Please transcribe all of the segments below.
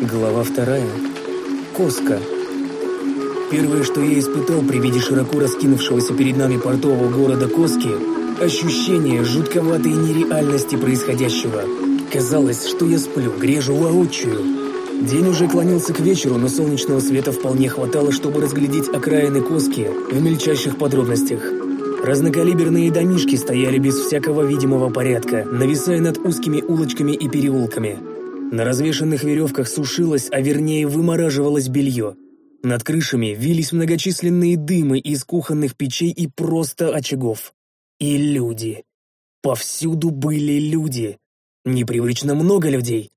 Глава вторая. Коска. Первое, что я испытал при виде широко раскинувшегося перед нами портового города Коски, ощущение жутковатой нереальности происходящего. Казалось, что я сплю, грежу воочию. День уже клонился к вечеру, но солнечного света вполне хватало, чтобы разглядеть окраины Коски в мельчайших подробностях. Разнокалиберные домишки стояли без всякого видимого порядка, нависая над узкими улочками и переулками – на развешанных веревках сушилось, а вернее вымораживалось белье. Над крышами вились многочисленные дымы из кухонных печей и просто очагов. И люди. Повсюду были люди. Непривычно много людей.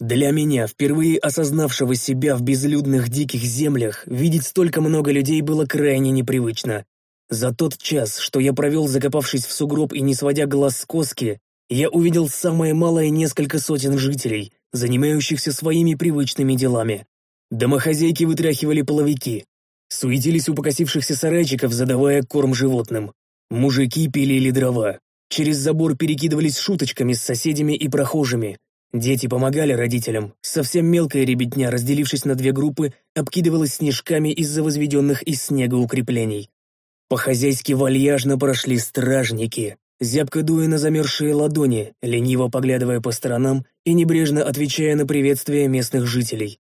Для меня, впервые осознавшего себя в безлюдных диких землях, видеть столько много людей было крайне непривычно. За тот час, что я провел, закопавшись в сугроб и не сводя глаз с коски, я увидел самое малое несколько сотен жителей, занимающихся своими привычными делами. Домохозяйки вытряхивали половики, суетились у покосившихся сарайчиков, задавая корм животным. Мужики пилили дрова, через забор перекидывались шуточками с соседями и прохожими. Дети помогали родителям, совсем мелкая ребятня, разделившись на две группы, обкидывалась снежками из-за возведенных из снега укреплений. По-хозяйски вальяжно прошли стражники, зябко дуя на замерзшие ладони, лениво поглядывая по сторонам и небрежно отвечая на приветствия местных жителей.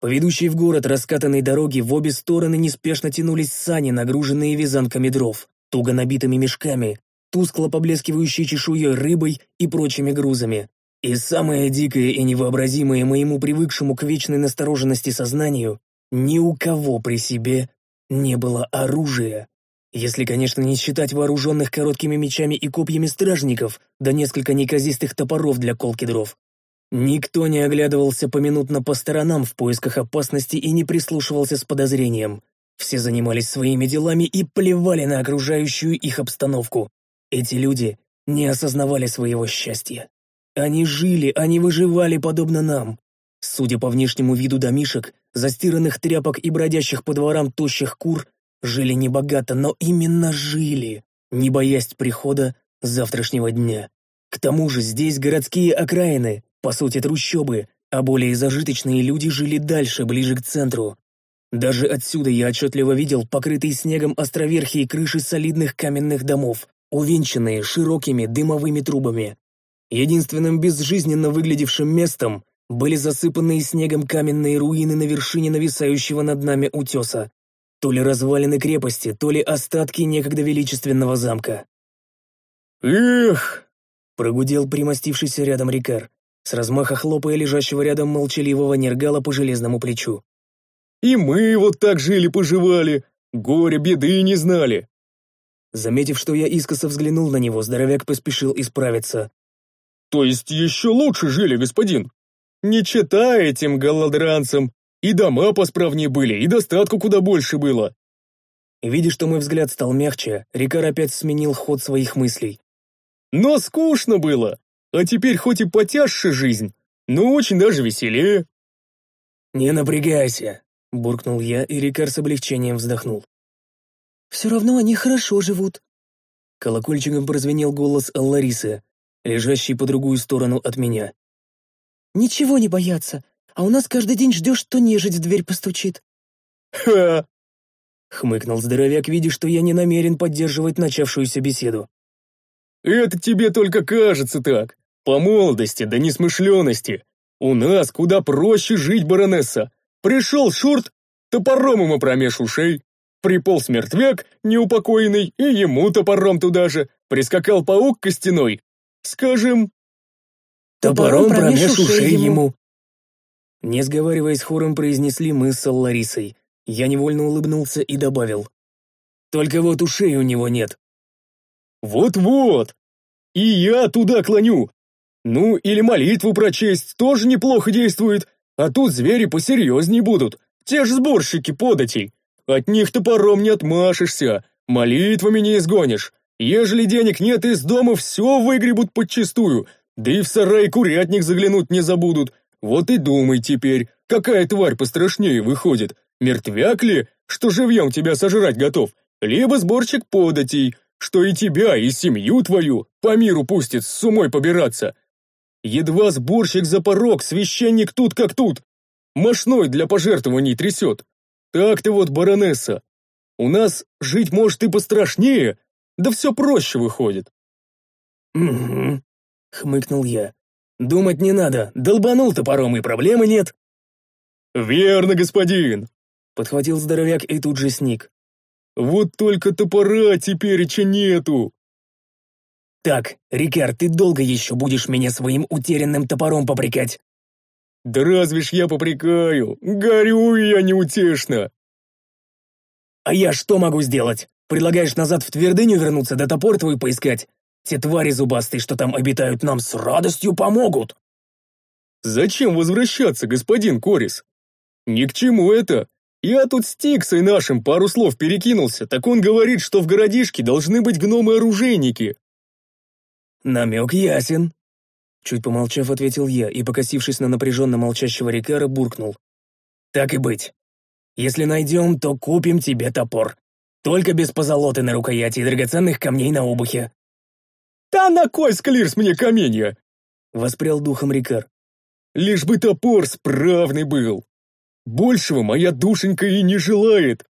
По ведущей в город раскатанной дороге в обе стороны неспешно тянулись сани, нагруженные вязанками дров, туго набитыми мешками, тускло поблескивающей чешуей рыбой и прочими грузами. И самое дикое и невообразимое моему привыкшему к вечной настороженности сознанию, ни у кого при себе не было оружия. Если, конечно, не считать вооруженных короткими мечами и копьями стражников, да несколько неказистых топоров для колки дров. Никто не оглядывался поминутно по сторонам в поисках опасности и не прислушивался с подозрением. Все занимались своими делами и плевали на окружающую их обстановку. Эти люди не осознавали своего счастья. Они жили, они выживали подобно нам. Судя по внешнему виду домишек, застиранных тряпок и бродящих по дворам тощих кур, Жили небогато, но именно жили, не боясь прихода завтрашнего дня. К тому же здесь городские окраины, по сути трущобы, а более зажиточные люди жили дальше, ближе к центру. Даже отсюда я отчетливо видел покрытые снегом островерхие крыши солидных каменных домов, увенчанные широкими дымовыми трубами. Единственным безжизненно выглядевшим местом были засыпанные снегом каменные руины на вершине нависающего над нами утеса, то ли развалины крепости, то ли остатки некогда величественного замка. «Эх!» — прогудел примостившийся рядом Рикар, с размаха хлопая лежащего рядом молчаливого нергала по железному плечу. «И мы вот так жили-поживали, горе, беды не знали!» Заметив, что я искоса взглянул на него, здоровяк поспешил исправиться. «То есть еще лучше жили, господин? Не читай этим голодранцам, и дома посправнее были, и достатку куда больше было. Видя, что мой взгляд стал мягче, Рикар опять сменил ход своих мыслей. Но скучно было, а теперь хоть и потяжше жизнь, но очень даже веселее. «Не напрягайся», — буркнул я, и Рикар с облегчением вздохнул. «Все равно они хорошо живут». Колокольчиком прозвенел голос Алларисы, лежащий по другую сторону от меня. «Ничего не боятся, а у нас каждый день ждешь, что нежить в дверь постучит». «Ха!» — хмыкнул здоровяк, видя, что я не намерен поддерживать начавшуюся беседу. «Это тебе только кажется так. По молодости да несмышленности. У нас куда проще жить, баронесса. Пришел шурт, топором ему промеж ушей. Приполз мертвяк, неупокоенный, и ему топором туда же. Прискакал паук костяной. Скажем... Топором промеж ушей ему. Не сговариваясь хором, произнесли мы с Ларисой. Я невольно улыбнулся и добавил. «Только вот ушей у него нет». «Вот-вот! И я туда клоню! Ну, или молитву прочесть тоже неплохо действует, а тут звери посерьезнее будут, те же сборщики податей. От них топором не отмашешься, молитвами не изгонишь. Ежели денег нет, из дома все выгребут подчистую, да и в сарай курятник заглянуть не забудут, вот и думай теперь, какая тварь пострашнее выходит, мертвяк ли, что живьем тебя сожрать готов, либо сборщик податей, что и тебя, и семью твою по миру пустит с умой побираться. Едва сборщик за порог, священник тут как тут. мошной для пожертвований трясет. Так-то вот, баронесса, у нас жить может и пострашнее, да все проще выходит». «Угу», — хмыкнул я. «Думать не надо, долбанул топором и проблемы нет». «Верно, господин», — подхватил здоровяк и тут же сник. «Вот только топора тепереча нету». «Так, Рикард, ты долго еще будешь меня своим утерянным топором попрекать?» «Да разве ж я попрекаю? Горю я неутешно!» «А я что могу сделать? Предлагаешь назад в твердыню вернуться, да топор твой поискать? Те твари зубастые, что там обитают, нам с радостью помогут!» «Зачем возвращаться, господин Корис? Ни к чему это. Я тут с Тиксой нашим пару слов перекинулся, так он говорит, что в городишке должны быть гномы-оружейники». «Намек ясен», — чуть помолчав, ответил я и, покосившись на напряженно молчащего Рикара, буркнул. «Так и быть. Если найдем, то купим тебе топор. Только без позолоты на рукояти и драгоценных камней на обухе». «Да на кой склирс мне каменья?» — воспрял духом Рикар. «Лишь бы топор справный был. Большего моя душенька и не желает.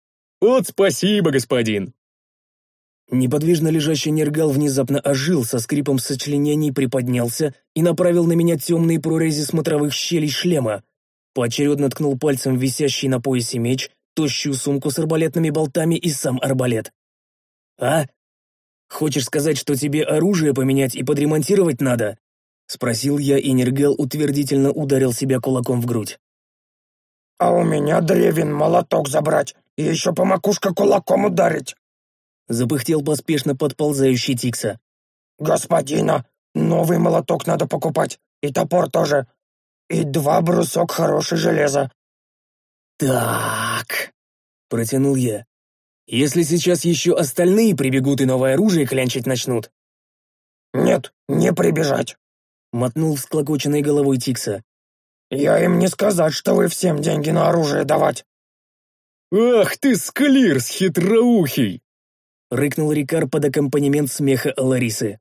Вот спасибо, господин». Неподвижно лежащий нергал внезапно ожил, со скрипом сочленений приподнялся и направил на меня темные прорези смотровых щелей шлема. Поочередно ткнул пальцем висящий на поясе меч, тощую сумку с арбалетными болтами и сам арбалет. «А? Хочешь сказать, что тебе оружие поменять и подремонтировать надо?» Спросил я, и Нергал утвердительно ударил себя кулаком в грудь. «А у меня древен молоток забрать и еще по макушке кулаком ударить!» Запыхтел поспешно подползающий Тикса. «Господина, новый молоток надо покупать, и топор тоже, и два брусок хорошего железа». «Так...» — протянул я. «Если сейчас еще остальные прибегут и новое оружие клянчить начнут...» «Нет, не прибежать», — мотнул всклокоченной головой Тикса. «Я им не сказать, что вы всем деньги на оружие давать». «Ах ты, склирс хитроухий!» — рыкнул Рикар под аккомпанемент смеха Ларисы.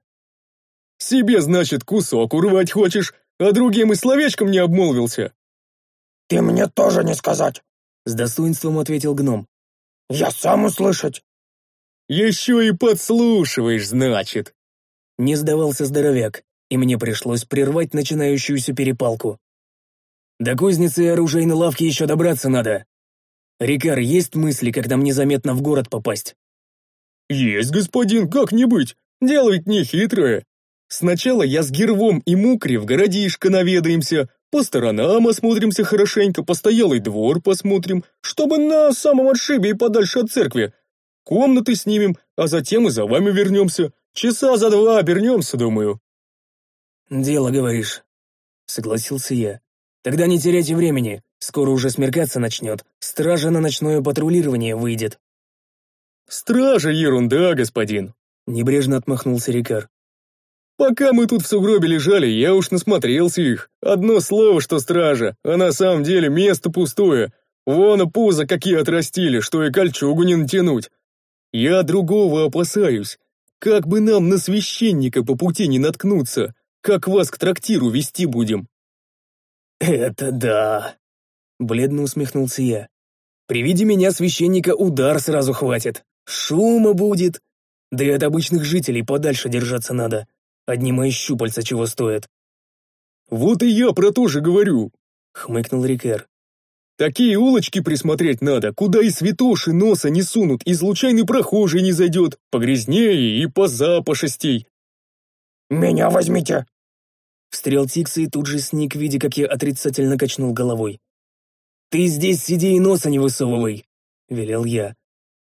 «Себе, значит, кусок урвать хочешь, а другим и словечком не обмолвился?» «Ты мне тоже не сказать», — с достоинством ответил гном. «Я сам услышать». «Еще и подслушиваешь, значит». Не сдавался здоровяк, и мне пришлось прервать начинающуюся перепалку. До кузницы и оружейной лавки еще добраться надо. Рикар, есть мысли, как нам незаметно в город попасть? «Есть, господин, как не быть? Дело ведь не хитрое. Сначала я с Гервом и Мукри в городишко наведаемся, по сторонам осмотримся хорошенько, постоялый двор посмотрим, чтобы на самом отшибе и подальше от церкви. Комнаты снимем, а затем и за вами вернемся. Часа за два обернемся, думаю». «Дело, говоришь», — согласился я. «Тогда не теряйте времени, скоро уже смеркаться начнет, стража на ночное патрулирование выйдет». «Стража ерунда, господин», — небрежно отмахнулся Рикар. «Пока мы тут в сугробе лежали, я уж насмотрелся их. Одно слово, что стража, а на самом деле место пустое. Вон пузо какие отрастили, что и кольчугу не натянуть. Я другого опасаюсь. Как бы нам на священника по пути не наткнуться, как вас к трактиру вести будем?» «Это да», — бледно усмехнулся я. «При виде меня священника удар сразу хватит. Шума будет. Да и от обычных жителей подальше держаться надо. Одни мои щупальца чего стоят. «Вот и я про то же говорю», — хмыкнул Рикер. «Такие улочки присмотреть надо, куда и святоши носа не сунут, и случайный прохожий не зайдет, погрязнее и позапашестей». «Меня возьмите!» Встрел Тикса и тут же сник, видя, как я отрицательно качнул головой. «Ты здесь сиди и носа не высовывай», — велел я.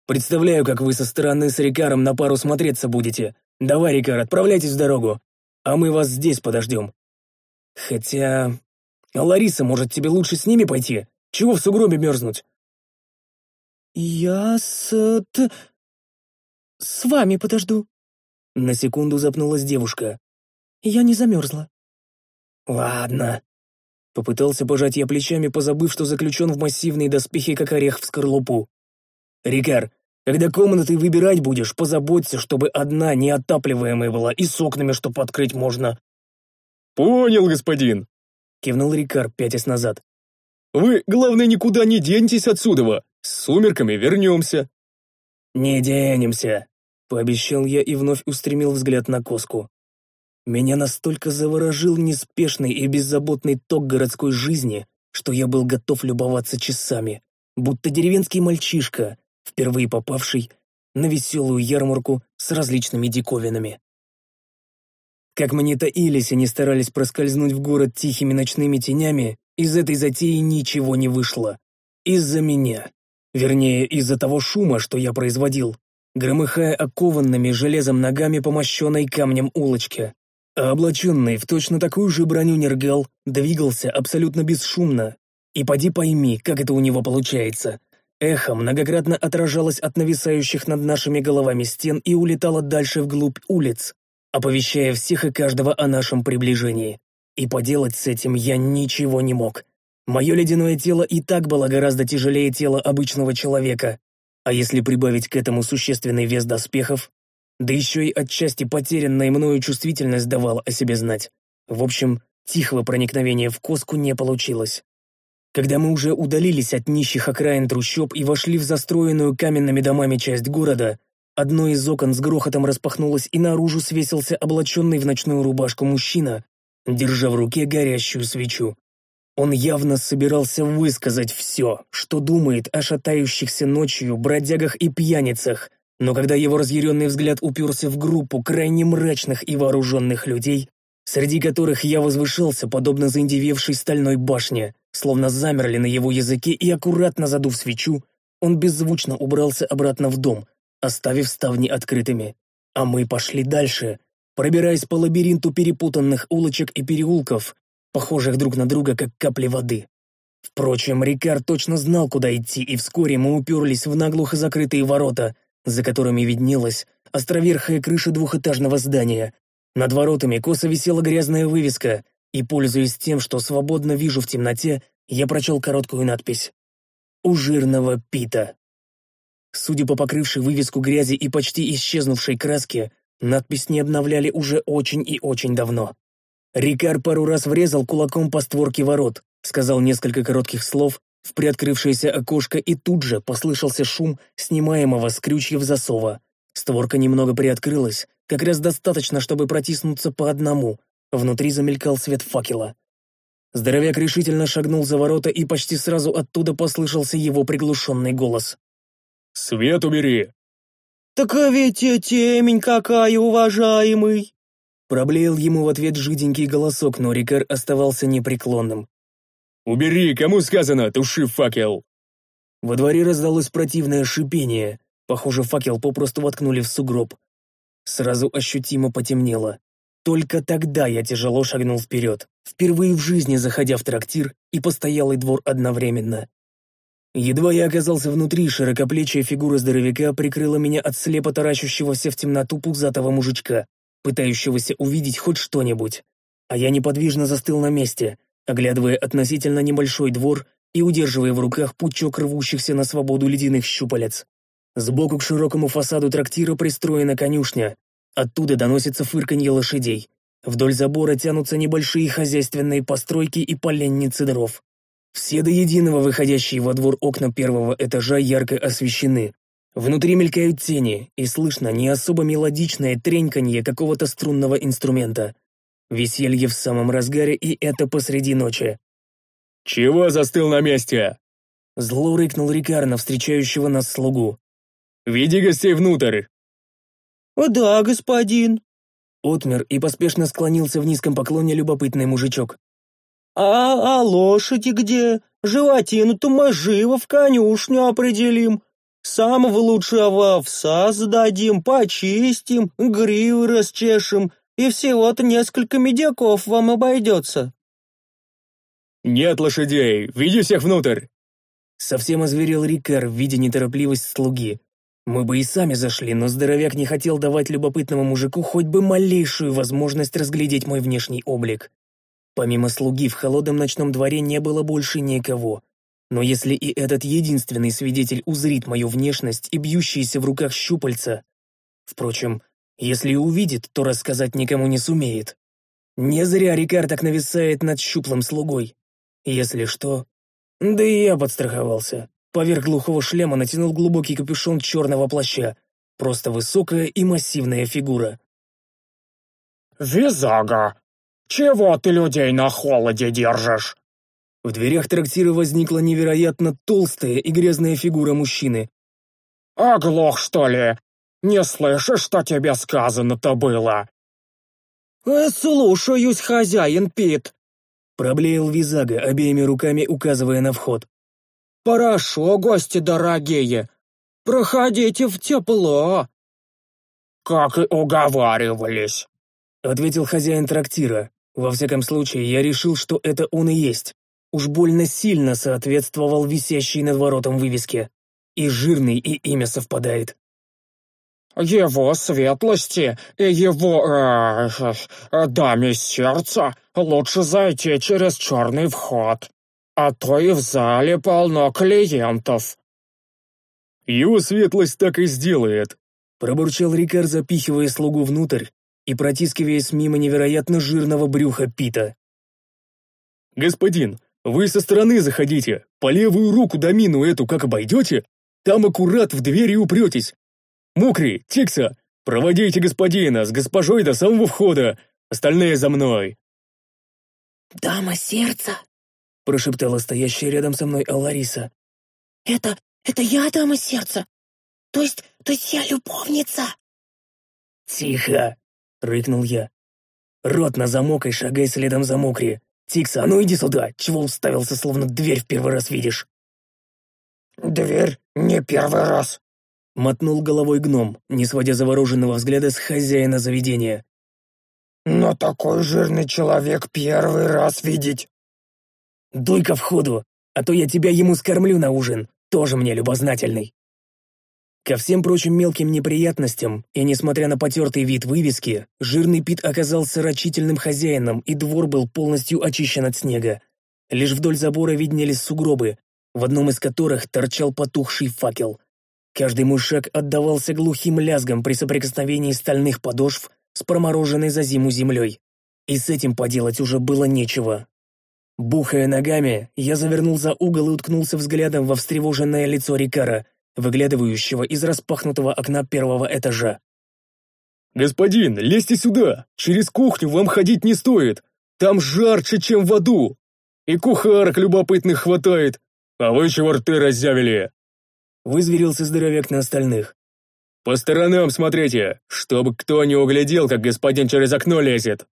Представляю, как вы со стороны с Рикаром на пару смотреться будете. Давай, Рикар, отправляйтесь в дорогу, а мы вас здесь подождем. Хотя... Лариса, может, тебе лучше с ними пойти? Чего в сугробе мерзнуть?» «Я с... Т... с вами подожду». На секунду запнулась девушка. «Я не замерзла». «Ладно». Попытался пожать я плечами, позабыв, что заключен в массивные доспехи, как орех в скорлупу. «Рикар, когда комнаты выбирать будешь, позаботься, чтобы одна неотапливаемая была и с окнами, чтоб открыть можно». «Понял, господин», — кивнул Рикар, пятясь назад. Вы, главное, никуда не деньтесь отсюда. С сумерками вернемся». «Не денемся», — пообещал я и вновь устремил взгляд на Коску. Меня настолько заворожил неспешный и беззаботный ток городской жизни, что я был готов любоваться часами, будто деревенский мальчишка, впервые попавший на веселую ярмарку с различными диковинами. Как мы не таились и не старались проскользнуть в город тихими ночными тенями, из этой затеи ничего не вышло. Из-за меня. Вернее, из-за того шума, что я производил, громыхая окованными железом ногами по мощенной камнем улочке. А облаченный в точно такую же броню Нергал двигался абсолютно бесшумно. И поди пойми, как это у него получается. Эхо многократно отражалось от нависающих над нашими головами стен и улетало дальше вглубь улиц, оповещая всех и каждого о нашем приближении. И поделать с этим я ничего не мог. Мое ледяное тело и так было гораздо тяжелее тела обычного человека. А если прибавить к этому существенный вес доспехов, да еще и отчасти потерянная мною чувствительность давала о себе знать. В общем, тихого проникновения в коску не получилось. Когда мы уже удалились от нищих окраин трущоб и вошли в застроенную каменными домами часть города, одно из окон с грохотом распахнулось и наружу свесился облаченный в ночную рубашку мужчина, держа в руке горящую свечу. Он явно собирался высказать все, что думает о шатающихся ночью бродягах и пьяницах, но когда его разъяренный взгляд уперся в группу крайне мрачных и вооруженных людей, среди которых я возвышался, подобно заиндевевшей стальной башне, словно замерли на его языке и, аккуратно задув свечу, он беззвучно убрался обратно в дом, оставив ставни открытыми. А мы пошли дальше, пробираясь по лабиринту перепутанных улочек и переулков, похожих друг на друга, как капли воды. Впрочем, Рикар точно знал, куда идти, и вскоре мы уперлись в наглухо закрытые ворота, за которыми виднелась островерхая крыша двухэтажного здания. Над воротами косо висела грязная вывеска, и, пользуясь тем, что свободно вижу в темноте, я прочел короткую надпись. «У жирного Пита». Судя по покрывшей вывеску грязи и почти исчезнувшей краске, надпись не обновляли уже очень и очень давно. Рикар пару раз врезал кулаком по створке ворот, сказал несколько коротких слов в приоткрывшееся окошко, и тут же послышался шум снимаемого с крючьев засова. Створка немного приоткрылась, как раз достаточно, чтобы протиснуться по одному. Внутри замелькал свет факела. Здоровяк решительно шагнул за ворота, и почти сразу оттуда послышался его приглушенный голос. «Свет убери!» «Так ведь темень какая, уважаемый!» Проблеял ему в ответ жиденький голосок, но Рикар оставался непреклонным. «Убери, кому сказано, туши факел!» Во дворе раздалось противное шипение. Похоже, факел попросту воткнули в сугроб. Сразу ощутимо потемнело. Только тогда я тяжело шагнул вперед, впервые в жизни заходя в трактир и постоялый двор одновременно. Едва я оказался внутри, широкоплечья фигура здоровяка прикрыла меня от слепо таращущегося в темноту пузатого мужичка, пытающегося увидеть хоть что-нибудь. А я неподвижно застыл на месте, оглядывая относительно небольшой двор и удерживая в руках пучок рвущихся на свободу ледяных щупалец. Сбоку к широкому фасаду трактира пристроена конюшня. Оттуда доносится фырканье лошадей. Вдоль забора тянутся небольшие хозяйственные постройки и поленницы дров. Все до единого выходящие во двор окна первого этажа ярко освещены. Внутри мелькают тени, и слышно не особо мелодичное треньканье какого-то струнного инструмента. Веселье в самом разгаре, и это посреди ночи. «Чего застыл на месте?» Зло рыкнул Рикар на встречающего нас слугу. «Веди гостей внутрь!» «Да, господин!» Отмер и поспешно склонился в низком поклоне любопытный мужичок. «А, а лошади где? Животину-то мы живо в конюшню определим. Самого лучшего овса зададим, почистим, гривы расчешем, и всего-то несколько медяков вам обойдется». «Нет лошадей, веди всех внутрь!» Совсем озверел Рикар, видя неторопливость слуги. Мы бы и сами зашли, но здоровяк не хотел давать любопытному мужику хоть бы малейшую возможность разглядеть мой внешний облик. Помимо слуги в холодном ночном дворе не было больше никого. Но если и этот единственный свидетель узрит мою внешность и бьющиеся в руках щупальца... Впрочем, если увидит, то рассказать никому не сумеет. Не зря Рикар так нависает над щуплым слугой. Если что, Да и я подстраховался. Поверх глухого шлема натянул глубокий капюшон черного плаща. Просто высокая и массивная фигура. «Визага, чего ты людей на холоде держишь?» В дверях трактира возникла невероятно толстая и грязная фигура мужчины. «Оглох, что ли? Не слышишь, что тебе сказано-то было?» «Э, «Слушаюсь, хозяин Пит», — проблеял Визага, обеими руками указывая на вход. «Хорошо, гости дорогие, проходите в тепло». «Как и уговаривались», — ответил хозяин трактира. Во всяком случае, я решил, что это он и есть. Уж больно сильно соответствовал висящей над воротом вывеске. И жирный, и имя совпадает. «Его светлости и его... Э, э, даме сердца лучше зайти через черный вход, а то и в зале полно клиентов». «Его светлость так и сделает», — пробурчал Рикар, запихивая слугу внутрь и протискиваясь мимо невероятно жирного брюха Пита. «Господин, вы со стороны заходите, по левую руку домину эту как обойдете, там аккурат в двери упретесь. Мокрый, Тикса, проводите господина с госпожой до самого входа, остальные за мной». «Дама сердца?» — прошептала стоящая рядом со мной Аллариса. «Это... это я дама сердца? То есть... то есть я любовница?» «Тихо!» — рыкнул я. «Рот на замок и шагай следом за Мокри. Тикса, а ну иди сюда! Чего уставился, словно дверь в первый раз видишь?» «Дверь не первый раз», — мотнул головой гном, не сводя завороженного взгляда с хозяина заведения. «Но такой жирный человек первый раз видеть». «Дуй-ка входу, а то я тебя ему скормлю на ужин, тоже мне любознательный». Ко всем прочим мелким неприятностям, и несмотря на потертый вид вывески, жирный Пит оказался рачительным хозяином, и двор был полностью очищен от снега. Лишь вдоль забора виднелись сугробы, в одном из которых торчал потухший факел. Каждый мой шаг отдавался глухим лязгом при соприкосновении стальных подошв с промороженной за зиму землей. И с этим поделать уже было нечего. Бухая ногами, я завернул за угол и уткнулся взглядом во встревоженное лицо Рикара, выглядывающего из распахнутого окна первого этажа. «Господин, лезьте сюда! Через кухню вам ходить не стоит! Там жарче, чем в аду! И кухарок любопытных хватает! А вы чего рты разъявили?» Вызверился здоровяк на остальных. «По сторонам смотрите, чтобы кто не углядел, как господин через окно лезет!»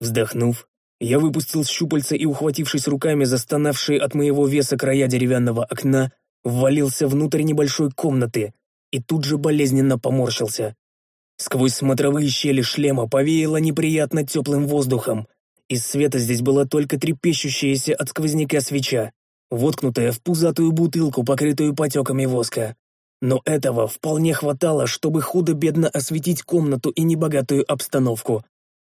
Вздохнув, я выпустил щупальца и, ухватившись руками застонавшие от моего веса края деревянного окна, ввалился внутрь небольшой комнаты и тут же болезненно поморщился. Сквозь смотровые щели шлема повеяло неприятно теплым воздухом. Из света здесь была только трепещущаяся от сквозняка свеча, воткнутая в пузатую бутылку, покрытую потеками воска. Но этого вполне хватало, чтобы худо-бедно осветить комнату и небогатую обстановку.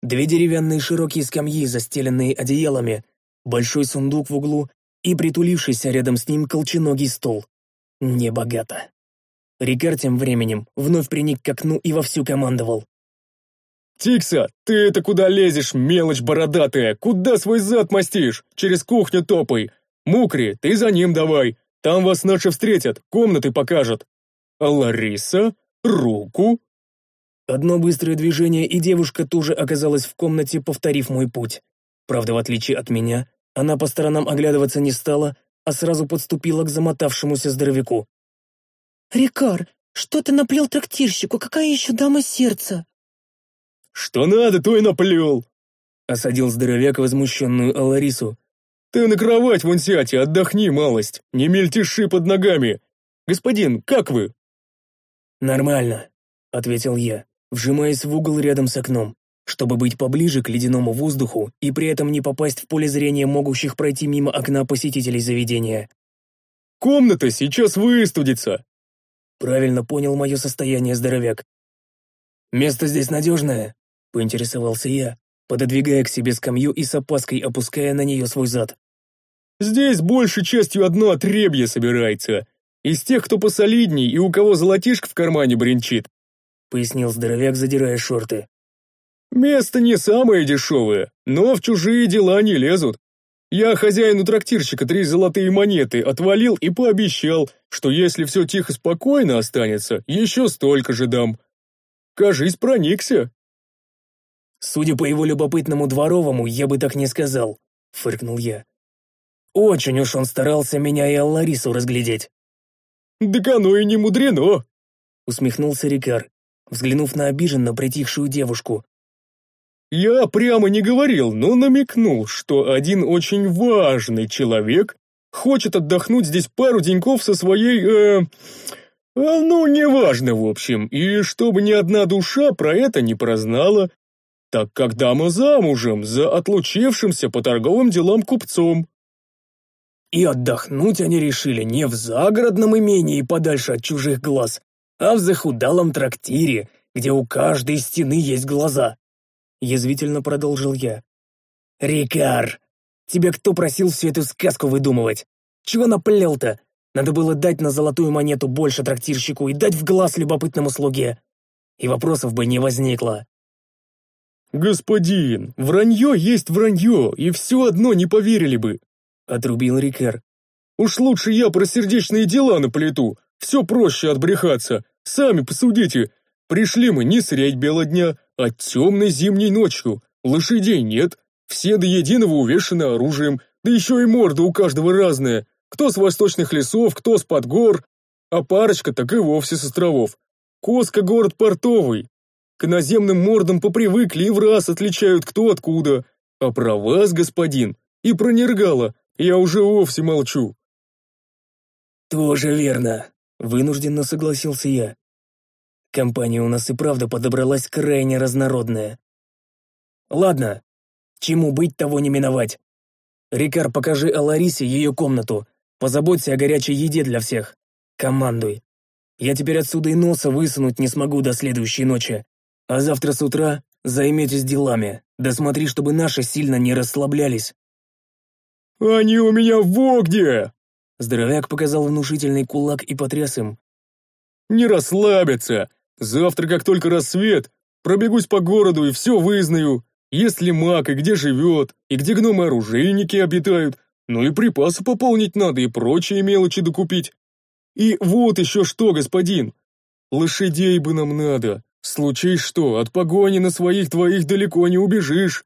Две деревянные широкие скамьи, застеленные одеялами, большой сундук в углу и притулившийся рядом с ним колченогий стол. Небогато. Рикар тем временем вновь приник к окну и вовсю командовал. «Тикса, ты это куда лезешь, мелочь бородатая? Куда свой зад мастишь? Через кухню топай. Мукри, ты за ним давай. Там вас наши встретят, комнаты покажут. А Лариса? Руку?» Одно быстрое движение, и девушка тоже оказалась в комнате, повторив мой путь. Правда, в отличие от меня, она по сторонам оглядываться не стала, а сразу подступила к замотавшемуся здоровяку. «Рикар, что ты наплел трактирщику? Какая еще дама сердца?» «Что надо, то и наплел!» — осадил здоровяк возмущенную Аларису. «Ты на кровать вон сядь и отдохни малость, не мельтеши под ногами. Господин, как вы?» «Нормально», — ответил я, вжимаясь в угол рядом с окном чтобы быть поближе к ледяному воздуху и при этом не попасть в поле зрения могущих пройти мимо окна посетителей заведения. «Комната сейчас выстудится!» Правильно понял мое состояние здоровяк. «Место здесь надежное?» — поинтересовался я, пододвигая к себе скамью и с опаской опуская на нее свой зад. «Здесь большей частью одно отребье собирается. Из тех, кто посолидней и у кого золотишко в кармане бренчит», — пояснил здоровяк, задирая шорты. Место не самое дешевое, но в чужие дела не лезут. Я хозяину трактирщика три золотые монеты отвалил и пообещал, что если все тихо-спокойно останется, еще столько же дам. Кажись, проникся. Судя по его любопытному дворовому, я бы так не сказал, фыркнул я. Очень уж он старался меня и Алларису разглядеть. «Так оно и не мудрено!» усмехнулся Рикар, взглянув на обиженно притихшую девушку. «Я прямо не говорил, но намекнул, что один очень важный человек хочет отдохнуть здесь пару деньков со своей... Э, а, ну, неважно, в общем, и чтобы ни одна душа про это не прознала, так как дама замужем за отлучившимся по торговым делам купцом. И отдохнуть они решили не в загородном имении подальше от чужих глаз, а в захудалом трактире, где у каждой стены есть глаза. Язвительно продолжил я. «Рикар, тебя кто просил всю эту сказку выдумывать? Чего наплел-то? Надо было дать на золотую монету больше трактирщику и дать в глаз любопытному слуге. И вопросов бы не возникло». «Господин, вранье есть вранье, и все одно не поверили бы отрубил Рикер. «Уж лучше я про сердечные дела наплету. Все проще отбрехаться. Сами посудите. Пришли мы не средь бела дня, а темной зимней ночью. Лошадей нет. Все до единого увешаны оружием. Да еще и морда у каждого разная. Кто с восточных лесов, кто с подгор. А парочка так и вовсе с островов. Коска город портовый. К наземным мордам попривыкли и в раз отличают кто откуда. А про вас, господин, и про Нергала я уже вовсе молчу». «Тоже верно», — вынужденно согласился я. Компания у нас и правда подобралась крайне разнородная. Ладно, чему быть, того не миновать. Рикар, покажи Аларисе ее комнату, позаботься о горячей еде для всех. Командуй. Я теперь отсюда и носа высунуть не смогу до следующей ночи. А завтра с утра займитесь делами, да смотри, чтобы наши сильно не расслаблялись. «Они у меня в Огде!» Здоровяк показал внушительный кулак и потряс им. «Не расслабиться! Завтра, как только рассвет, пробегусь по городу и все вызнаю. Есть ли маг и где живет, и где гномы-оружейники обитают, ну и припасы пополнить надо и прочие мелочи докупить. И вот еще что, господин. Лошадей бы нам надо. Случай что, от погони на своих двоих далеко не убежишь.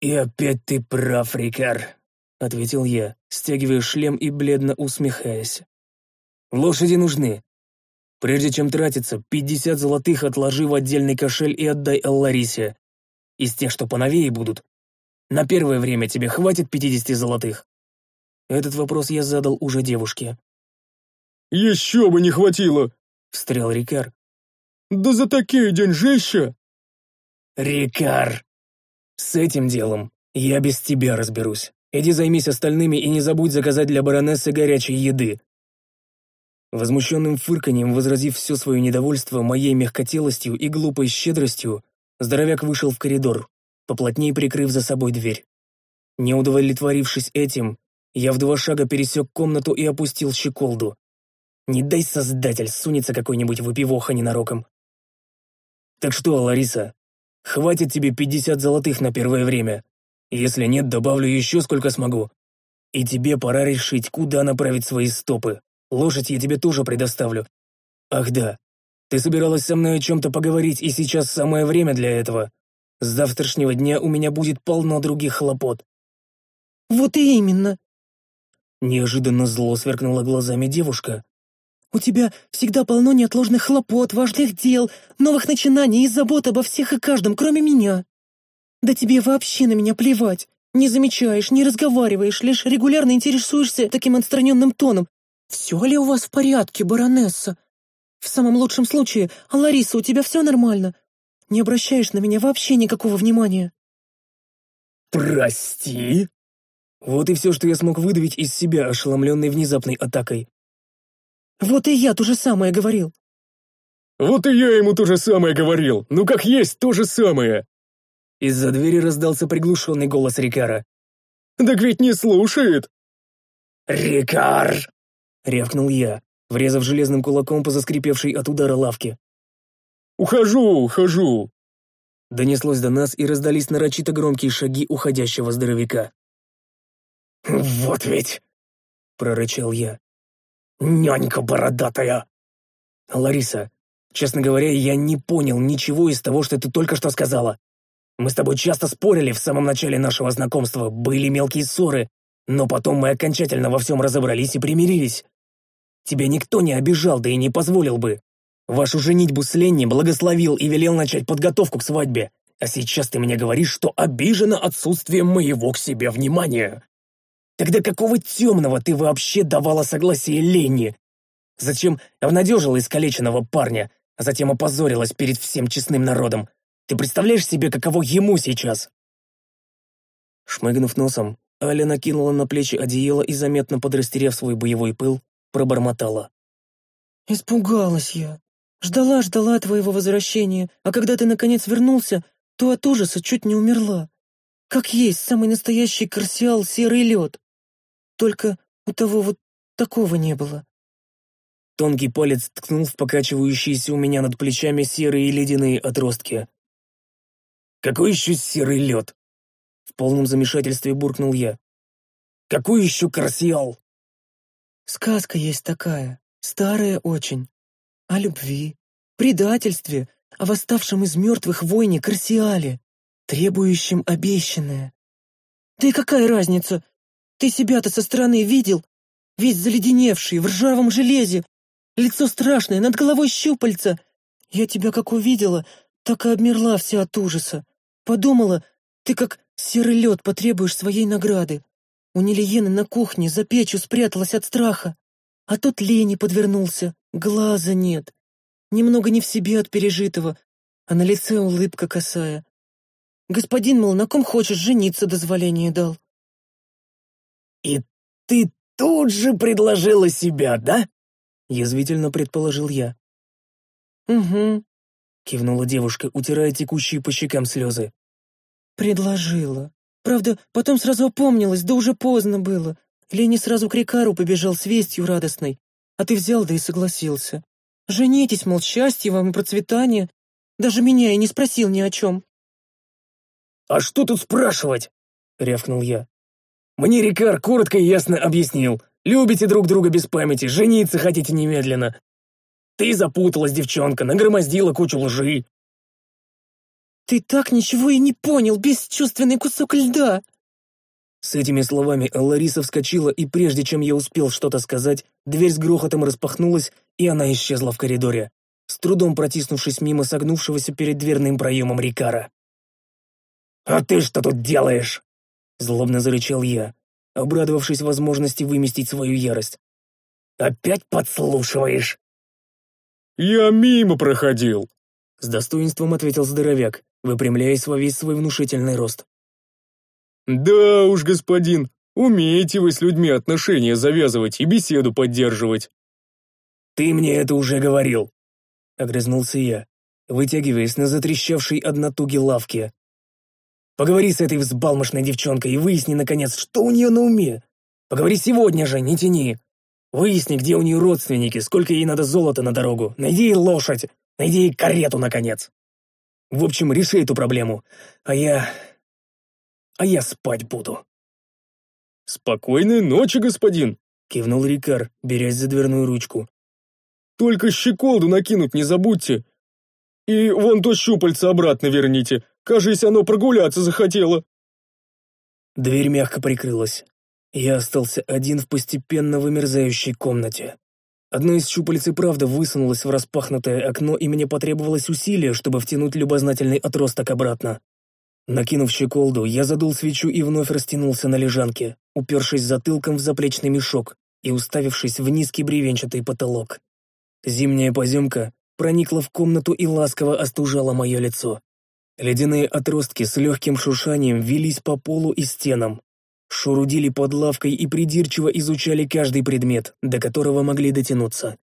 И опять ты прав, Рикар. — ответил я, стягивая шлем и бледно усмехаясь. «Лошади нужны. Прежде чем тратиться, пятьдесят золотых отложи в отдельный кошель и отдай Алларисе. Из тех, что поновее будут. На первое время тебе хватит пятидесяти золотых?» Этот вопрос я задал уже девушке. «Еще бы не хватило!» — встрял Рикар. «Да за такие деньжища!» «Рикар! С этим делом я без тебя разберусь». Иди займись остальными и не забудь заказать для баронессы горячей еды». Возмущенным фырканьем, возразив все свое недовольство моей мягкотелостью и глупой щедростью, здоровяк вышел в коридор, поплотнее прикрыв за собой дверь. Не удовлетворившись этим, я в два шага пересек комнату и опустил щеколду. Не дай создатель, сунется какой-нибудь выпивоха ненароком. Так что, Лариса, хватит тебе пятьдесят золотых на первое время. Если нет, добавлю еще сколько смогу. И тебе пора решить, куда направить свои стопы. Лошадь я тебе тоже предоставлю. Ах да, ты собиралась со мной о чем-то поговорить, и сейчас самое время для этого. С завтрашнего дня у меня будет полно других хлопот». «Вот и именно». Неожиданно зло сверкнула глазами девушка. «У тебя всегда полно неотложных хлопот, важных дел, новых начинаний и забот обо всех и каждом, кроме меня». «Да тебе вообще на меня плевать. Не замечаешь, не разговариваешь, лишь регулярно интересуешься таким отстраненным тоном. Все ли у вас в порядке, баронесса? В самом лучшем случае, а Лариса, у тебя все нормально? Не обращаешь на меня вообще никакого внимания?» «Прости?» Вот и все, что я смог выдавить из себя, ошеломленной внезапной атакой. «Вот и я то же самое говорил». «Вот и я ему то же самое говорил. Ну как есть то же самое!» Из-за двери раздался приглушенный голос Рикара. «Так ведь не слушает!» «Рикар!» — рявкнул я, врезав железным кулаком по заскрипевшей от удара лавке. «Ухожу, ухожу!» Донеслось до нас и раздались нарочито громкие шаги уходящего здоровяка. «Вот ведь!» — прорычал я. «Нянька бородатая!» «Лариса, честно говоря, я не понял ничего из того, что ты только что сказала. Мы с тобой часто спорили в самом начале нашего знакомства, были мелкие ссоры, но потом мы окончательно во всем разобрались и примирились. Тебя никто не обижал, да и не позволил бы. Вашу женитьбу с Ленни благословил и велел начать подготовку к свадьбе. А сейчас ты мне говоришь, что обижена отсутствием моего к себе внимания. Тогда какого темного ты вообще давала согласие Ленни? Зачем обнадежила искалеченного парня, а затем опозорилась перед всем честным народом? Ты представляешь себе, каково ему сейчас?» Шмыгнув носом, Аля накинула на плечи одеяло и, заметно подрастерев свой боевой пыл, пробормотала. «Испугалась я. Ждала-ждала твоего возвращения, а когда ты наконец вернулся, то от ужаса чуть не умерла. Как есть самый настоящий корсиал серый лед. Только у того вот такого не было. Тонкий палец ткнул в покачивающиеся у меня над плечами серые ледяные отростки. «Какой еще серый лед?» В полном замешательстве буркнул я. «Какой еще корсиал?» «Сказка есть такая, старая очень. О любви, предательстве, о восставшем из мертвых войне Корсиале, требующем обещанное. Да и какая разница? Ты себя-то со стороны видел? Весь заледеневший, в ржавом железе, лицо страшное, над головой щупальца. Я тебя как увидела, так и обмерла вся от ужаса. Подумала, ты как серый лед потребуешь своей награды. У Нелиены на кухне за печью спряталась от страха. А тот Лени подвернулся, глаза нет. Немного не в себе от пережитого, а на лице улыбка косая. Господин, мол, на ком хочешь жениться, дозволение дал. «И ты тут же предложила себя, да?» — язвительно предположил я. «Угу», — кивнула девушка, утирая текущие по щекам слезы. «Предложила. Правда, потом сразу опомнилась, да уже поздно было. Лени сразу к Рикару побежал с вестью радостной, а ты взял да и согласился. Женитесь, мол, счастье вам и процветание. Даже меня и не спросил ни о чем». «А что тут спрашивать?» — рявкнул я. «Мне Рикар коротко и ясно объяснил. Любите друг друга без памяти, жениться хотите немедленно. Ты запуталась, девчонка, нагромоздила кучу лжи». «Ты так ничего и не понял, бесчувственный кусок льда!» С этими словами Лариса вскочила, и прежде чем я успел что-то сказать, дверь с грохотом распахнулась, и она исчезла в коридоре, с трудом протиснувшись мимо согнувшегося перед дверным проемом Рикара. «А ты что тут делаешь?» — злобно зарычал я, обрадовавшись возможности выместить свою ярость. «Опять подслушиваешь?» «Я мимо проходил», — с достоинством ответил здоровяк, выпрямляясь во весь свой внушительный рост. «Да уж, господин, умеете вы с людьми отношения завязывать и беседу поддерживать». «Ты мне это уже говорил», — огрызнулся я, вытягиваясь на затрещавшей однотуге лавке. «Поговори с этой взбалмошной девчонкой и выясни, наконец, что у нее на уме. Поговори сегодня же, не тяни. Выясни, где у нее родственники, сколько ей надо золота на дорогу. Найди ей лошадь, найди ей карету, наконец. В общем, реши эту проблему, а я а я спать буду». «Спокойной ночи, господин!» — кивнул Рикар, берясь за дверную ручку. «Только щеколду накинуть не забудьте. И вон то щупальце обратно верните. Кажись, оно прогуляться захотело». Дверь мягко прикрылась. Я остался один в постепенно вымерзающей комнате. Одно из щупалец и правда высунулось в распахнутое окно, и мне потребовалось усилие, чтобы втянуть любознательный отросток обратно. Накинув щеколду, я задул свечу и вновь растянулся на лежанке, упершись затылком в заплечный мешок и уставившись в низкий бревенчатый потолок. Зимняя поземка проникла в комнату и ласково остужала мое лицо. Ледяные отростки с легким шушанием вились по полу и стенам, шурудили под лавкой и придирчиво изучали каждый предмет, до которого могли дотянуться.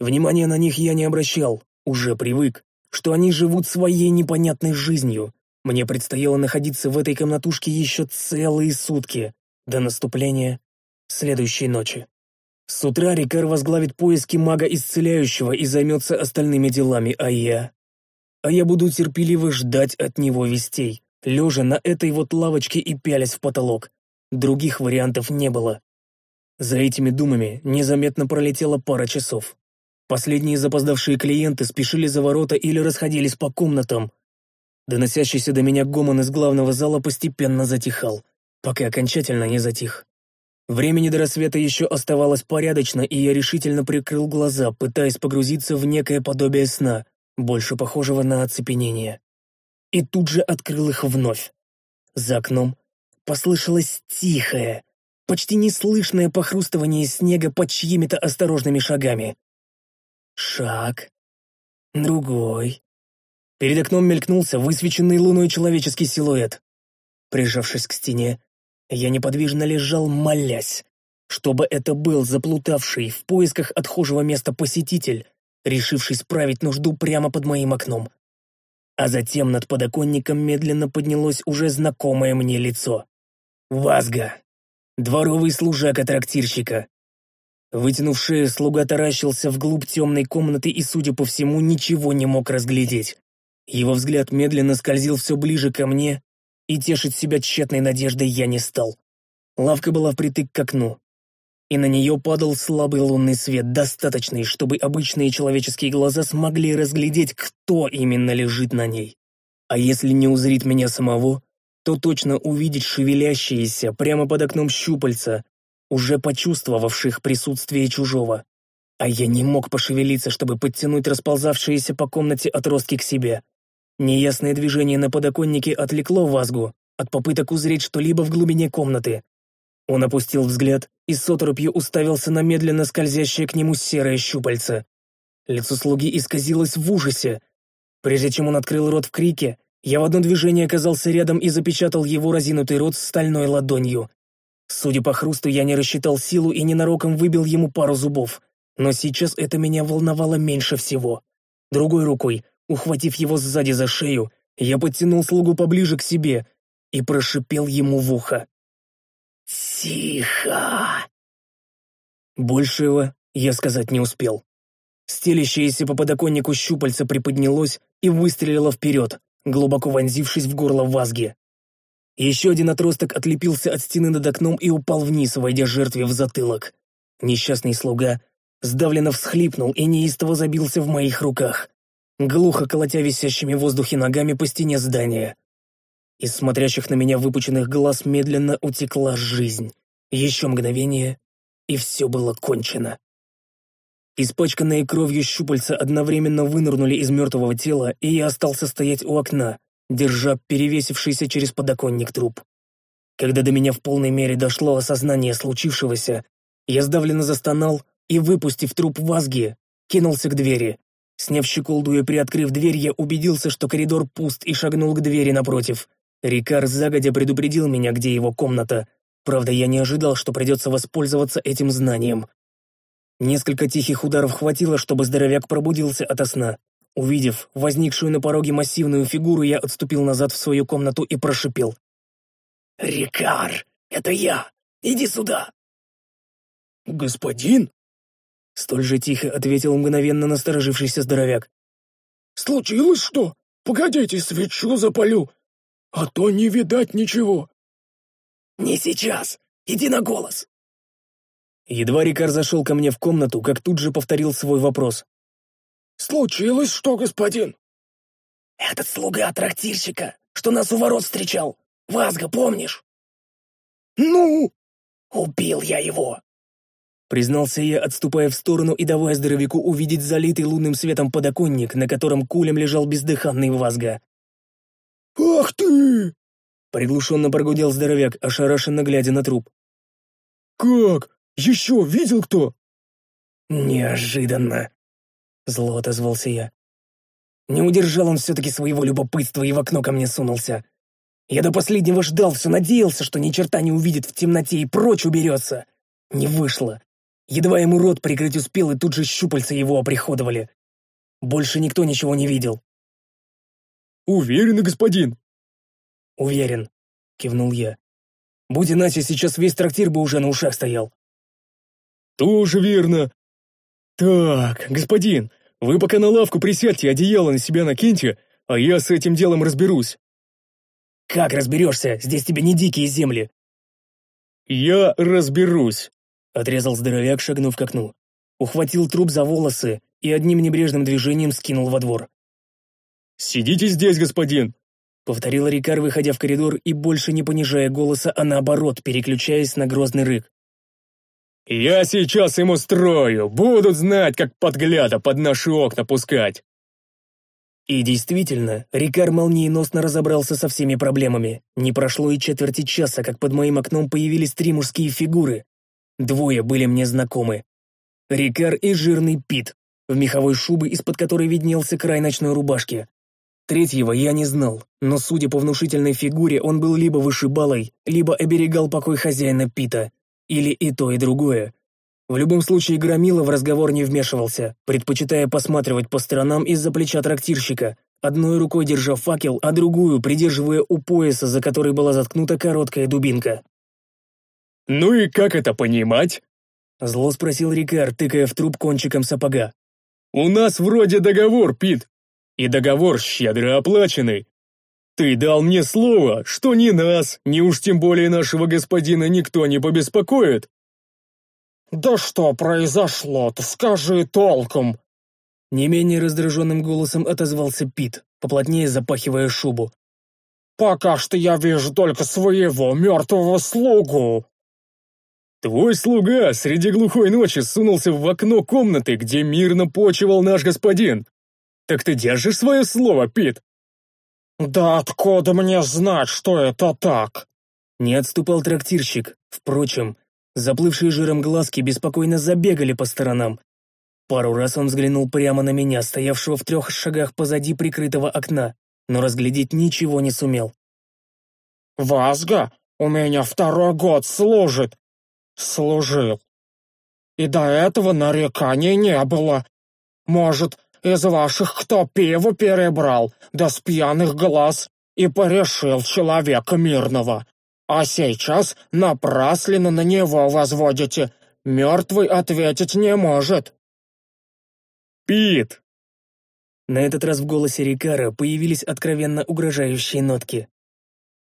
Внимания на них я не обращал, уже привык, что они живут своей непонятной жизнью, мне предстояло находиться в этой комнатушке еще целые сутки, до наступления следующей ночи. С утра Рикар возглавит поиски мага-исцеляющего и займется остальными делами, а я... А я буду терпеливо ждать от него вестей, лежа на этой вот лавочке и пялясь в потолок. Других вариантов не было. За этими думами незаметно пролетела пара часов. Последние запоздавшие клиенты спешили за ворота или расходились по комнатам. Доносящийся до меня гомон из главного зала постепенно затихал, пока окончательно не затих. Времени до рассвета еще оставалось порядочно, и я решительно прикрыл глаза, пытаясь погрузиться в некое подобие сна, больше похожего на оцепенение. И тут же открыл их вновь. За окном послышалось тихое, почти неслышное похрустывание снега под чьими-то осторожными шагами. Шаг. Другой. Перед окном мелькнулся высвеченный луной человеческий силуэт. Прижавшись к стене, я неподвижно лежал, молясь, чтобы это был заплутавший в поисках отхожего места посетитель, решивший справить нужду прямо под моим окном. А затем над подоконником медленно поднялось уже знакомое мне лицо. Вазга. Дворовый служака трактирщика, Вытянув шею, слуга таращился вглубь темной комнаты и, судя по всему, ничего не мог разглядеть. Его взгляд медленно скользил все ближе ко мне, и тешить себя тщетной надеждой я не стал. Лавка была впритык к окну, и на нее падал слабый лунный свет, достаточный, чтобы обычные человеческие глаза смогли разглядеть, кто именно лежит на ней. А если не узрит меня самого, то точно увидеть шевелящиеся прямо под окном щупальца, уже почувствовавших присутствие чужого. А я не мог пошевелиться, чтобы подтянуть расползавшиеся по комнате отростки к себе. Неясное движение на подоконнике отвлекло Вазгу от попыток узреть что-либо в глубине комнаты. Он опустил взгляд и с оторопью уставился на медленно скользящее к нему серое щупальце. Лицо слуги исказилось в ужасе. Прежде чем он открыл рот в крике, я в одно движение оказался рядом и запечатал его разинутый рот стальной ладонью. Судя по хрусту, я не рассчитал силу и ненароком выбил ему пару зубов. Но сейчас это меня волновало меньше всего. Другой рукой, ухватив его сзади за шею, я подтянул слугу поближе к себе и прошипел ему в ухо. «Тихо!» Большего я сказать не успел. Стелящееся по подоконнику щупальце приподнялось и выстрелило вперед, глубоко вонзившись в горло Вазги. Еще один отросток отлепился от стены над окном и упал вниз, войдя жертве в затылок. Несчастный слуга сдавленно всхлипнул и неистово забился в моих руках, глухо колотя висящими в воздухе ногами по стене здания. Из смотрящих на меня выпученных глаз медленно утекла жизнь. Еще мгновение, и все было кончено. Испачканные кровью щупальца одновременно вынырнули из мертвого тела, и я остался стоять у окна, держа перевесившийся через подоконник труп. Когда до меня в полной мере дошло осознание случившегося, я сдавленно застонал и, выпустив труп в вазги, кинулся к двери. Сняв щеколду и приоткрыв дверь, я убедился, что коридор пуст, и шагнул к двери напротив. Рикар загодя предупредил меня, где его комната. Правда, я не ожидал, что придется воспользоваться этим знанием. Несколько тихих ударов хватило, чтобы здоровяк пробудился ото сна. Увидев возникшую на пороге массивную фигуру, я отступил назад в свою комнату и прошипел. «Рикар, это я! Иди сюда!» «Господин?» Столь же тихо ответил мгновенно насторожившийся здоровяк. «Случилось что? Погодите, свечу запалю, а то не видать ничего». «Не сейчас! Иди на голос!» Едва Рикар зашел ко мне в комнату, как тут же повторил свой вопрос. «Случилось что, господин?» «Этот слуга трактирщика, что нас у ворот встречал. Вазга, помнишь?» «Ну?» «Убил я его!» Признался я, отступая в сторону и давая здоровяку увидеть залитый лунным светом подоконник, на котором кулем лежал бездыханный Вазга. «Ах ты!» Приглушенно прогудел здоровяк, ошарашенно глядя на труп. «Как? Еще видел кто?» «Неожиданно!» Зло отозвался я. Не удержал он все-таки своего любопытства и в окно ко мне сунулся. Я до последнего ждал, все надеялся, что ни черта не увидит в темноте и прочь уберется. Не вышло. Едва ему рот прикрыть успел, и тут же щупальца его оприходовали. Больше никто ничего не видел. «Уверены, господин?» «Уверен», — кивнул я. «Будь иначе, сейчас весь трактир бы уже на ушах стоял». «Тоже верно. Так, господин, вы пока на лавку присядьте, одеяло на себя накиньте, а я с этим делом разберусь». «Как разберешься? Здесь тебе не дикие земли». Я разберусь. Отрезал здоровяк, шагнув к окну. Ухватил труп за волосы и одним небрежным движением скинул во двор. «Сидите здесь, господин!» Повторил Рикар, выходя в коридор и больше не понижая голоса, а наоборот, переключаясь на грозный рык. «Я сейчас им устрою! Будут знать, как подгляда под наши окна пускать!» И действительно, Рикар молниеносно разобрался со всеми проблемами. Не прошло и четверти часа, как под моим окном появились три мужские фигуры. Двое были мне знакомы. Рикар и жирный Пит, в меховой шубе, из-под которой виднелся край ночной рубашки. Третьего я не знал, но, судя по внушительной фигуре, он был либо вышибалой, либо оберегал покой хозяина Пита. Или и то, и другое. В любом случае, Громила в разговор не вмешивался, предпочитая посматривать по сторонам из-за плеча трактирщика, одной рукой держа факел, а другую придерживая у пояса, за который была заткнута короткая дубинка. «Ну и как это понимать?» Зло спросил Рикар, тыкая в труп кончиком сапога. «У нас вроде договор, Пит, и договор щедро оплаченный. Ты дал мне слово, что ни нас, ни уж тем более нашего господина никто не побеспокоит». «Да что произошло-то, скажи толком!» Не менее раздраженным голосом отозвался Пит, поплотнее запахивая шубу. «Пока что я вижу только своего мертвого слугу!» «Твой слуга среди глухой ночи сунулся в окно комнаты, где мирно почивал наш господин. Так ты держишь свое слово, Пит?» «Да откуда мне знать, что это так?» Не отступал трактирщик. Впрочем, заплывшие жиром глазки беспокойно забегали по сторонам. Пару раз он взглянул прямо на меня, стоявшего в трех шагах позади прикрытого окна, но разглядеть ничего не сумел. «Вазга у меня второй год служит. Служил. И до этого нареканий не было. Может, из ваших кто пиво перебрал, да с пьяных глаз, и порешил человека мирного. А сейчас напрасленно на него возводите. Мертвый ответить не может». «Пит!» На этот раз в голосе Рикара появились откровенно угрожающие нотки.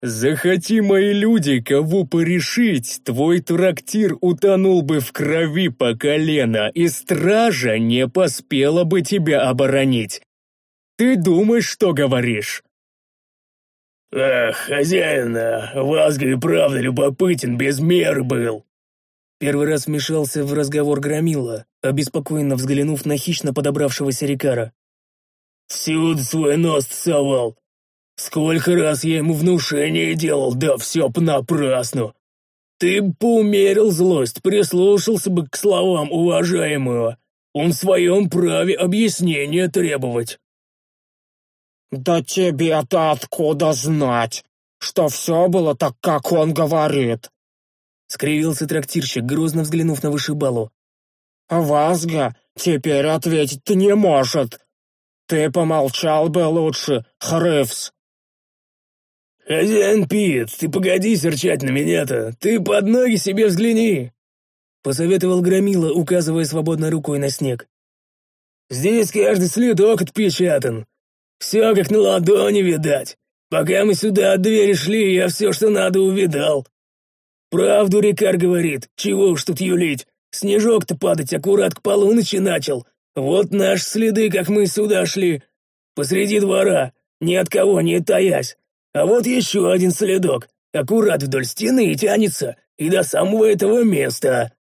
«Захоти мои люди кого порешить, твой трактир утонул бы в крови по колено, и стража не поспела бы тебя оборонить. Ты думаешь, что говоришь?» «Эх, хозяин, Вазга и правда любопытен, без меры был!» Первый раз вмешался в разговор Громила, обеспокоенно взглянув на хищно подобравшегося Рикара. «Всюду свой нос совал, Сколько раз я ему внушение делал, да все понапрасну. Ты бы поумерил злость, прислушался бы к словам уважаемого. Он в своем праве объяснения требовать. «Да тебе-то откуда знать, что все было так, как он говорит?» Скривился трактирщик, грозно взглянув на вышибалу. «Вазга теперь ответить не может. Ты помолчал бы лучше, Хрывс». «Хозяин Пит, ты погоди серчать на меня-то, ты под ноги себе взгляни!» Посоветовал Громила, указывая свободной рукой на снег. «Здесь каждый следок отпечатан. Все как на ладони видать. Пока мы сюда от двери шли, я все, что надо, увидал. Правду Рикар говорит, чего уж тут юлить. Снежок-то падать аккурат к полуночи начал. Вот наши следы, как мы сюда шли. Посреди двора, ни от кого не таясь. А вот еще один следок, аккурат вдоль стены и тянется, и до самого этого места.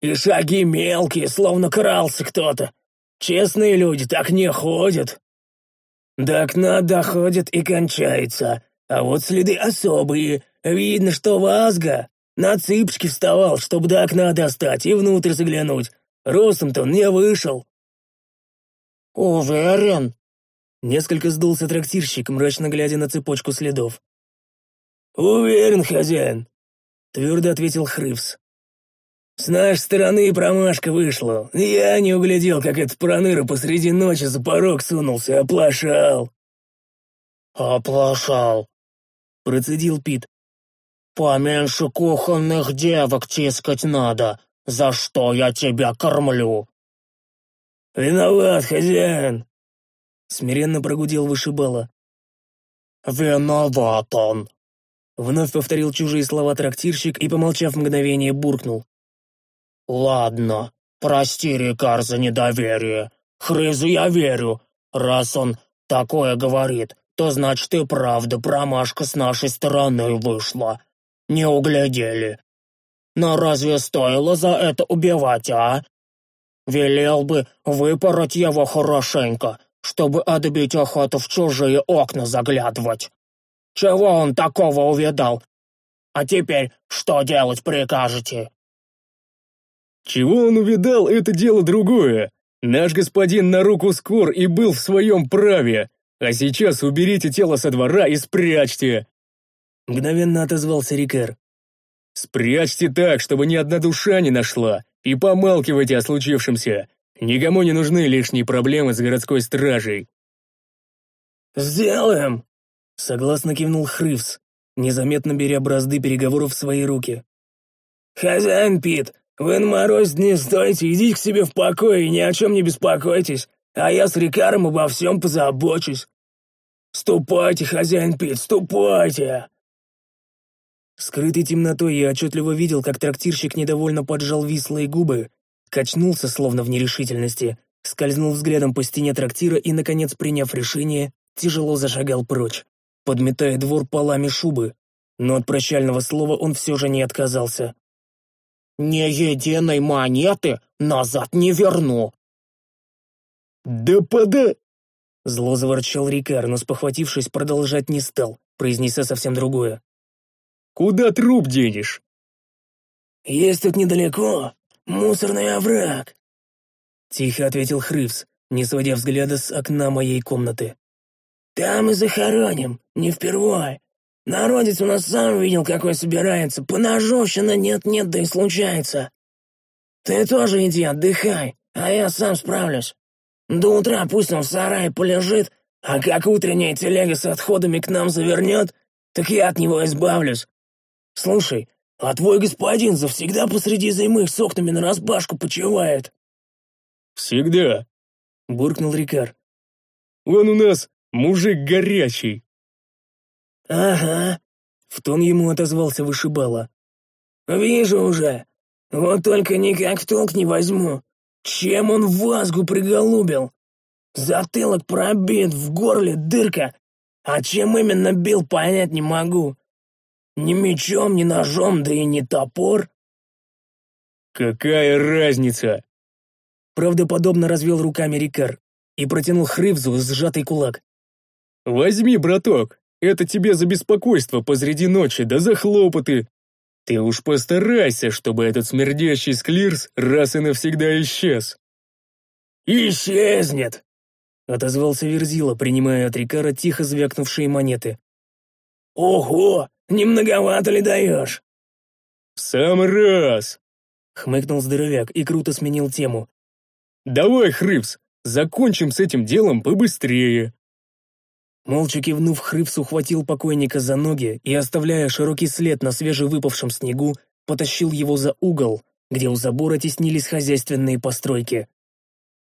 И шаги мелкие, словно крался кто-то. Честные люди так не ходят. До окна доходит и кончается, а вот следы особые. Видно, что Вазга на цыпочки вставал, чтобы до окна достать и внутрь заглянуть. Ростом-то он не вышел. «Уверен?» Несколько сдулся трактирщик, мрачно глядя на цепочку следов. «Уверен, хозяин», — твердо ответил Хрывс. «С нашей стороны промашка вышла. Я не углядел, как этот проныра посреди ночи за порог сунулся, оплошал». «Оплошал», — процедил Пит. «Поменьше кухонных девок тискать надо, за что я тебя кормлю». «Виноват, хозяин», Смиренно прогудел вышибала. «Виноват он!» Вновь повторил чужие слова трактирщик и, помолчав мгновение, буркнул. «Ладно, прости, Рикар, за недоверие. Хрызу я верю. Раз он такое говорит, то значит и правда промашка с нашей стороны вышла. Не углядели. Но разве стоило за это убивать, а? Велел бы выпороть его хорошенько, чтобы отбить охоту в чужие окна заглядывать. Чего он такого увидал? А теперь что делать прикажете?» «Чего он увидал, это дело другое. Наш господин на руку скор и был в своем праве. А сейчас уберите тело со двора и спрячьте!» Мгновенно отозвался Рикер. «Спрячьте так, чтобы ни одна душа не нашла, и помалкивайте о случившемся. Никому не нужны лишние проблемы с городской стражей». «Сделаем!» — согласно кивнул Хрывс, незаметно беря бразды переговоров в свои руки. «Хозяин Пит, вы на мороз не стойте, идите к себе в покое и ни о чем не беспокойтесь, а я с Рикаром обо всем позабочусь. Ступайте, хозяин Пит, ступайте!» Скрытый темнотой я отчетливо видел, как трактирщик недовольно поджал вислые губы, качнулся, словно в нерешительности, скользнул взглядом по стене трактира и, наконец, приняв решение, тяжело зашагал прочь, подметая двор полами шубы, но от прощального слова он все же не отказался. «Ни единой монеты назад не верну!» «Да пода...» Зло заворчал Рикар, но, спохватившись, продолжать не стал, произнеся совсем другое. «Куда труп денешь?» «Есть тут недалеко мусорный овраг», — тихо ответил Хрывс, не сводя взгляда с окна моей комнаты. «Там и захороним, не впервой. Народец у нас сам видел, какой собирается. Поножовщина нет-нет, да и случается. Ты тоже иди отдыхай, а я сам справлюсь. До утра пусть он в сарае полежит, а как утренняя телега с отходами к нам завернет, так я от него избавлюсь. Слушай, а твой господин завсегда посреди зимы с окнами нараспашку почивает?» «Всегда», — буркнул Рикар. «Он у нас мужик горячий». «Ага», — в тон ему отозвался вышибала. «Вижу уже. Вот только никак в толк не возьму. Чем он вазгу приголубил? Затылок пробит, в горле дырка. А чем именно бил, понять не могу. Ни мечом, ни ножом, да и не топор». «Какая разница?» Правдоподобно развел руками Рикар и протянул Хрывзу сжатый кулак. «Возьми, браток, это тебе за беспокойство посреди ночи, да за хлопоты. Ты уж постарайся, чтобы этот смердящий склирс раз и навсегда исчез». «Исчезнет!» — отозвался Верзила, принимая от Рикара тихо звякнувшие монеты. «Ого! Не многовато ли даешь?» «В сам раз!» — хмыкнул здоровяк и круто сменил тему. «Давай, Хрывс, закончим с этим делом побыстрее!» Молча кивнув, Хрывс ухватил покойника за ноги и, оставляя широкий след на свежевыпавшем снегу, потащил его за угол, где у забора теснились хозяйственные постройки.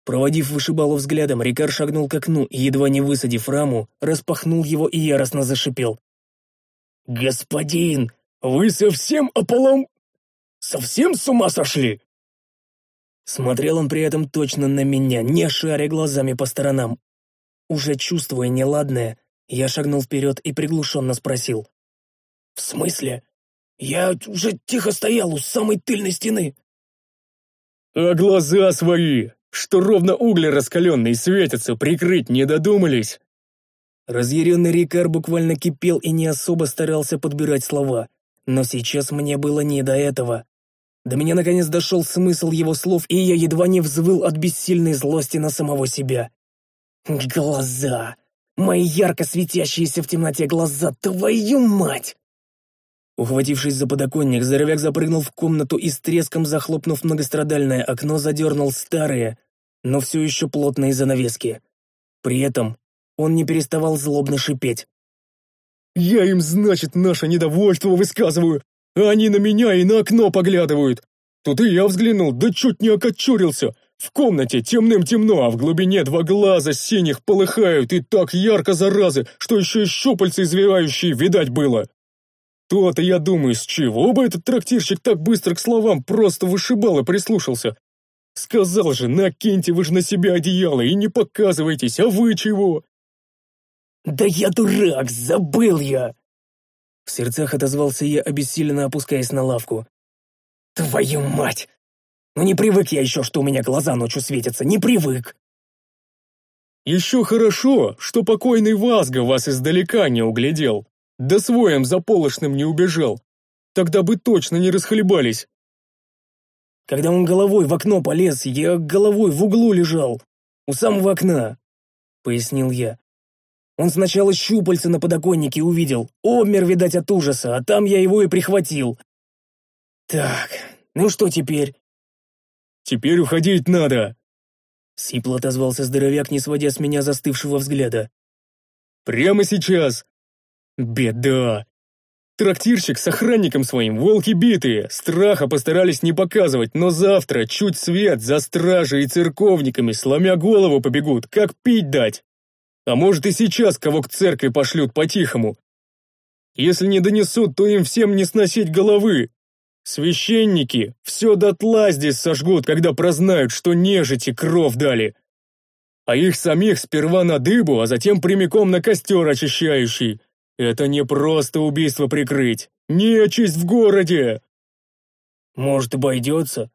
Проводив вышибалу взглядом, Рикар шагнул к окну и, едва не высадив раму, распахнул его и яростно зашипел. «Господин, вы совсем ополом... Совсем с ума сошли?» Смотрел он при этом точно на меня, не шаря глазами по сторонам, уже чувствуя неладное, я шагнул вперед и приглушенно спросил. «В смысле? Я уже тихо стоял у самой тыльной стены». «А глаза свои, что ровно угли раскаленные светятся, прикрыть не додумались?» Разъяренный Рикар буквально кипел и не особо старался подбирать слова, но сейчас мне было не до этого. До меня наконец дошел смысл его слов, и я едва не взвыл от бессильной злости на самого себя. Глаза! Мои ярко светящиеся в темноте глаза, твою мать! Ухватившись за подоконник, здоровяк запрыгнул в комнату и с треском захлопнув многострадальное окно, задернул старые, но все еще плотные занавески. При этом он не переставал злобно шипеть. «Я им, значит, наше недовольство высказываю, а они на меня и на окно поглядывают. Тут и я взглянул, да чуть не окочурился. В комнате темным-темно, а в глубине два глаза синих полыхают и так ярко, заразы, что еще и щупальцы извивающие видать было. То-то я думаю, с чего бы этот трактирщик так быстро к словам просто вышибал и прислушался. Сказал же, накиньте вы же на себя одеяло и не показывайтесь, а вы чего? «Да я дурак, забыл я!» В сердцах отозвался я, обессиленно опускаясь на лавку. «Твою мать! Ну не привык я еще, что у меня глаза ночью светятся, не привык!» «Еще хорошо, что покойный Вазга вас издалека не углядел, да своим заполошным не убежал. Тогда бы точно не расхлебались». Когда он головой в окно полез, я головой в углу лежал, у самого окна, — пояснил я. Он сначала щупальца на подоконнике увидел, обмер, видать, от ужаса, а там я его и прихватил. Так, ну что теперь? Теперь уходить надо. Сипло отозвался здоровяк, не сводя с меня застывшего взгляда. Прямо сейчас. Беда. Трактирщик с охранником своим, волки битые, страха постарались не показывать, но завтра чуть свет за стражей и церковниками, сломя голову побегут, как пить дать. А может и сейчас кого к церкви пошлют по-тихому. Если не донесут, то им всем не сносить головы. Священники все дотла здесь сожгут, когда прознают, что нежити кров дали. А их самих сперва на дыбу, а затем прямиком на костер очищающий. Это не просто убийство прикрыть. Нечисть в городе! Может, обойдется?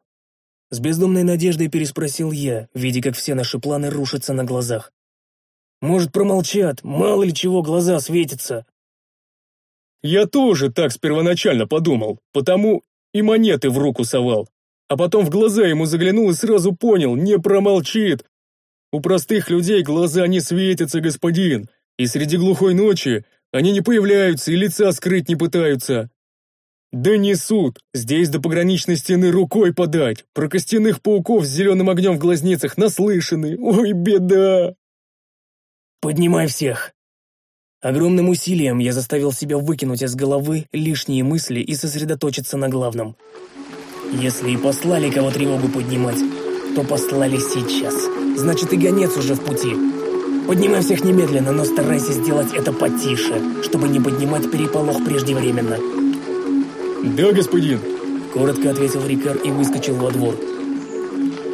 С бездумной надеждой переспросил я, видя, как все наши планы рушатся на глазах. Может, промолчат, мало ли чего глаза светятся. Я тоже так с первоначально подумал, потому и монеты в руку совал. А потом в глаза ему заглянул и сразу понял, не промолчит. У простых людей глаза не светятся, господин, и среди глухой ночи они не появляются и лица скрыть не пытаются. Да несут, здесь до пограничной стены рукой подать, про костяных пауков с зеленым огнем в глазницах наслышаны, ой, беда. «Поднимай всех!» Огромным усилием я заставил себя выкинуть из головы лишние мысли и сосредоточиться на главном. Если и послали кого тревогу поднимать, то послали сейчас. Значит, и гонец уже в пути. Поднимай всех немедленно, но старайся сделать это потише, чтобы не поднимать переполох преждевременно. «Да, господин», — коротко ответил Рикар и выскочил во двор.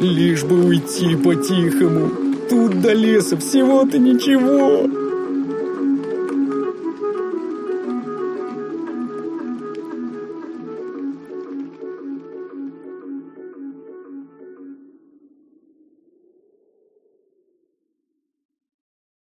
«Лишь бы уйти по-тихому», Тут до леса всего-то ничего.